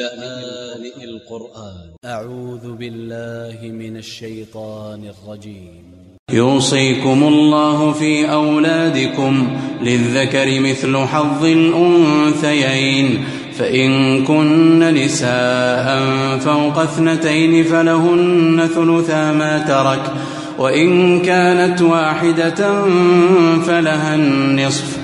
لآن القرآن. أ ع و ذ ب ا ل ل ه من ا ل ش ي ط ا ن ا ل ج ي م يوصيكم الله في أولادكم للذكر مثل حظ الأنثيين. فإن كن نساء فوق اثنتين فلهن ثلثا ما ترك. وإن كانت واحدة فلها النصف.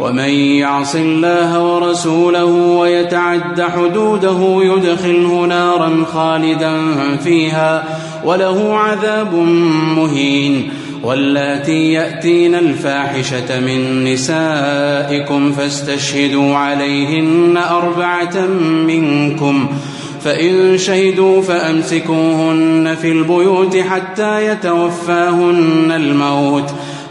ومن يعص الله ورسوله ويتعد حدوده يدخله نارا خالدا فيها وله عذاب مهين واللاتي يأتين الفاحشة من نسائكم فاستشهدوا عليهن أربعة منكم فإن شهدوا فأمسكوهن في البيوت حتى يتوفاهن الموت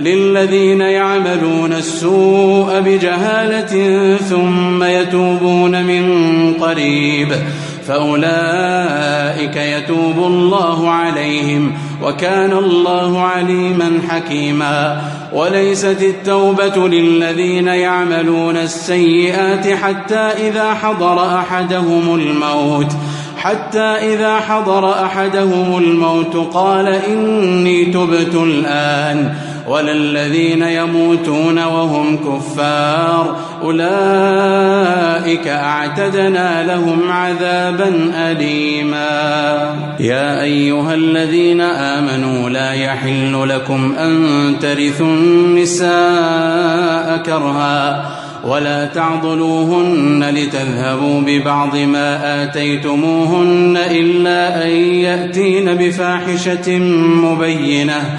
للذين يعملون السوء بجهالة ثم يتوبون من قريب فأولئك يتوب الله عليهم وكان الله عليما حكيما وليست التوبة للذين يعملون السيئات حتى إذا حضر أحدهم الموت حتى إذا حضر أحدهم الموت قال إني تبت الآن وللذين يموتون وهم كفار أولئك أعتدنا لهم عذابا أليما. يا أيها الذين آمنوا لا يحل لكم أن ترثوا النساء كرها ولا تعضلوهن لتذهبوا ببعض ما آتيتموهن إلا أن يأتين بفاحشة مبينة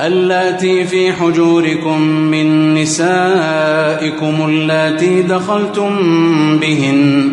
اللاتي في حجوركم من نسائكم اللاتي دخلتم بهن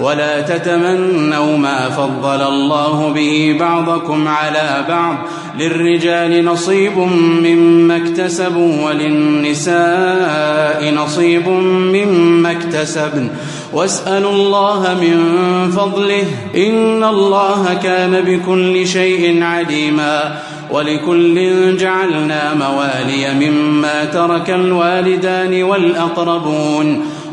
ولا تتمنوا ما فضل الله به بعضكم على بعض. للرجال نصيب مما اكتسبوا وللنساء نصيب مما اكتسبن. واسألوا الله من فضله. إن الله كان بكل شيء عليما. ولكل جعلنا موالي مما ترك الوالدان والأقربون.